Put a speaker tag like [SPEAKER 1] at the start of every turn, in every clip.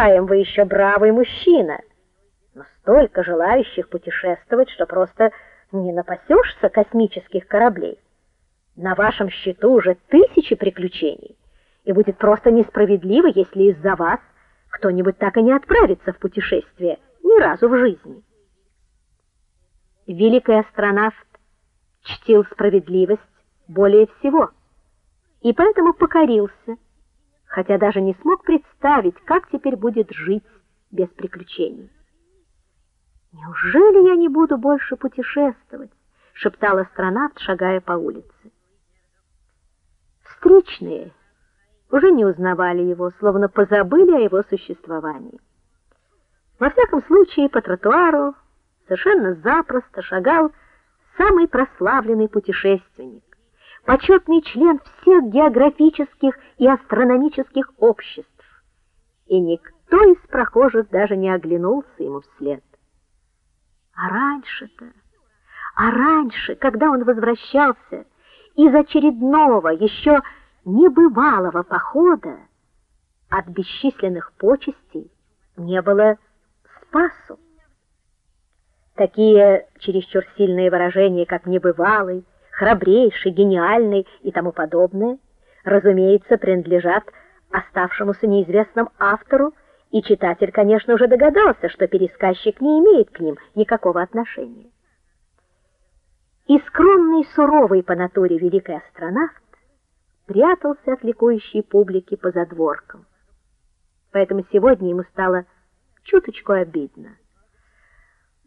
[SPEAKER 1] Полагаем, вы еще бравый мужчина. Но столько желающих путешествовать, что просто не напасешься космических кораблей. На вашем счету уже тысячи приключений, и будет просто несправедливо, если из-за вас кто-нибудь так и не отправится в путешествие ни разу в жизни. Великий астронавт чтил справедливость более всего и поэтому покорился, хотя даже не смог представить, как теперь будет жить без приключений. Неужели я не буду больше путешествовать, шептал астронавт, шагая по улице. Встречные уже не узнавали его, словно позабыли о его существовании. Во всяком случае, по тротуару совершенно запросто шагал самый прославленный путешественник, почетный член всех географических и астрономических обществ. И никто из прохожих даже не оглянулся ему вслед. А раньше-то, а раньше, когда он возвращался из очередного, еще небывалого похода, от бесчисленных почестей не было спасу. Такие чересчур сильные выражения, как небывалый, храбрейший, гениальный и тому подобное, разумеется, принадлежат оставшемуся неизвестным автору, и читатель, конечно, уже догадался, что пересказчик не имеет к ним никакого отношения. И скромный, суровый по натуре великий астронавт прятался от ликующей публики по задворкам. Поэтому сегодня ему стало чуточку обидно.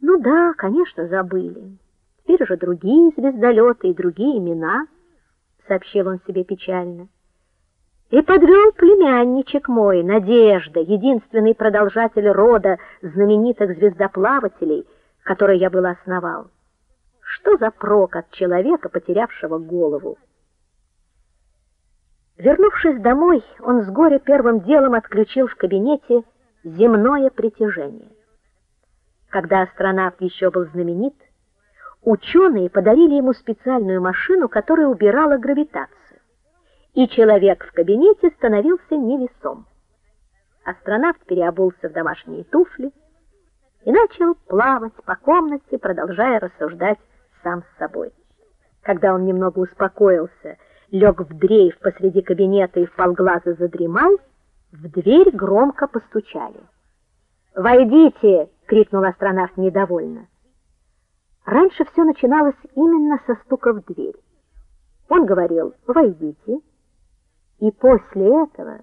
[SPEAKER 1] Ну да, конечно, забыли. Теперь уже другие звездолеты и другие имена, сообщил он себе печально. И подвел племянничек мой, Надежда, единственный продолжатель рода знаменитых звездоплавателей, который я был основал. Что за прок от человека, потерявшего голову? Вернувшись домой, он с горя первым делом отключил в кабинете земное притяжение. Когда астронавт еще был знаменит, ученые подарили ему специальную машину, которая убирала гравитацию. И человек в кабинете становился невесом. Астронавт переобулся в домашние туфли и начал плавать по комнате, продолжая рассуждать сам с собой. Когда он немного успокоился, лег в дрейф посреди кабинета и вполглаза задремал, в дверь громко постучали. "Войдите!" крикнул астронавт недовольно. Раньше все начиналось именно со стука в дверь. Он говорил: "Войдите". И после этого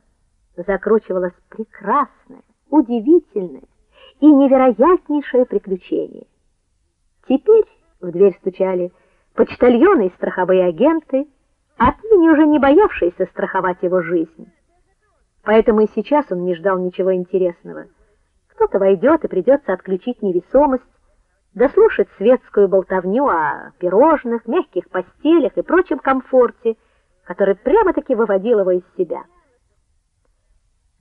[SPEAKER 1] закручивалось прекрасное, удивительное и невероятнейшее приключение. Теперь в дверь стучали почтальоны и страховые агенты, отныне уже не боявшиеся страховать его жизнь. Поэтому и сейчас он не ждал ничего интересного. Кто-то войдет и придется отключить невесомость, дослушать светскую болтовню о пирожных, мягких постелях и прочем комфорте, который прямо-таки выводил его из себя.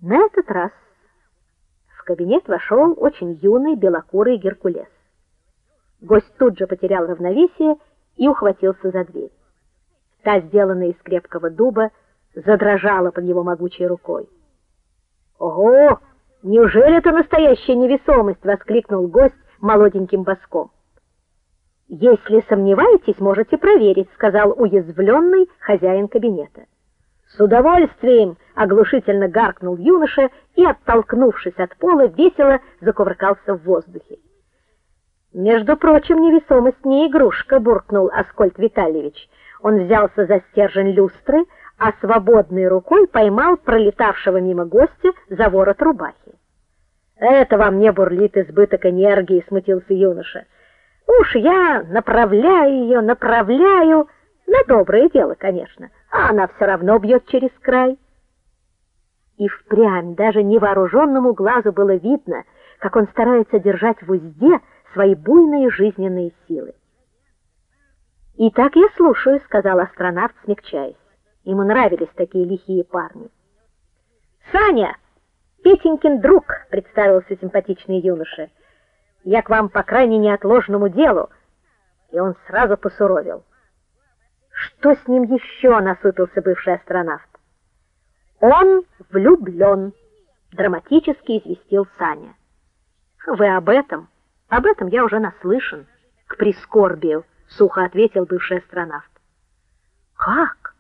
[SPEAKER 1] На этот раз в кабинет вошел очень юный белокурый Геркулес. Гость тут же потерял равновесие и ухватился за дверь. Та, сделанная из крепкого дуба, задрожала под его могучей рукой. "Ого!" Неужели это настоящая невесомость, воскликнул гость молоденьким баском. Если сомневаетесь, можете проверить, сказал уязвленный хозяин кабинета. С удовольствием, оглушительно гаркнул юноша и, оттолкнувшись от пола, весело закувыркался в воздухе. Между прочим, невесомость не игрушка, буркнул Аскольд Витальевич. Он взялся за стержень люстры, а свободной рукой поймал пролетавшего мимо гостя за ворот рубахи. Это во мне бурлит избыток энергии, смутился юноша. Уж я направляю ее, направляю на доброе дело, конечно, а она все равно бьет через край. И впрямь даже невооруженному глазу было видно, как он старается держать в узде свои буйные жизненные силы. "И так я слушаю", сказал астронавт, смягчаясь. Ему нравились такие лихие парни. "Саня, Петенькин друг, представился симпатичный юноша. Я к вам по крайне неотложному делу. И он сразу посуровил. Что с ним еще?» — насупился бывший астронавт. Он влюблен», драматически известил Саня. Вы об этом? Об этом я уже наслышан, к прискорбию, сухо ответил бывший астронавт. Как?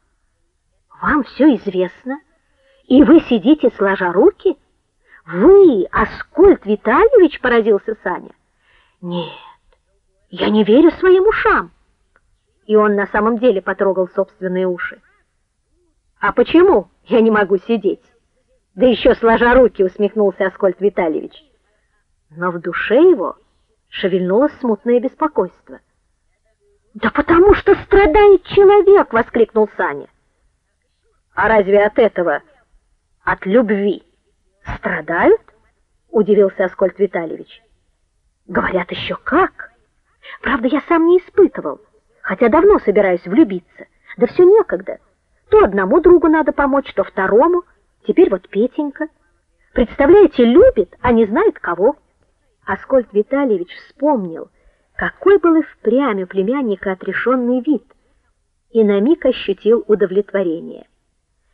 [SPEAKER 1] Вам все известно, и вы сидите сложа руки? Вы, Аскольд Витальевич, поразился Саня. Нет. Я не верю своим ушам. И он на самом деле потрогал собственные уши. А почему я не могу сидеть? Да еще сложа руки, усмехнулся Аскольд Витальевич. Но в душе его шевельнулось смутное беспокойство. Да потому что страдает человек, воскликнул Саня. А разве от этого от любви страдают? удивился Аскольд Витальевич. Говорят еще как. Правда, я сам не испытывал, хотя давно собираюсь влюбиться. Да все некогда. То одному другу надо помочь, то второму. Теперь вот Петенька. Представляете, любит, а не знает кого. Аскольд Витальевич вспомнил, какой был и впрямь у племянника отрешенный вид, и на миг ощутил удовлетворение.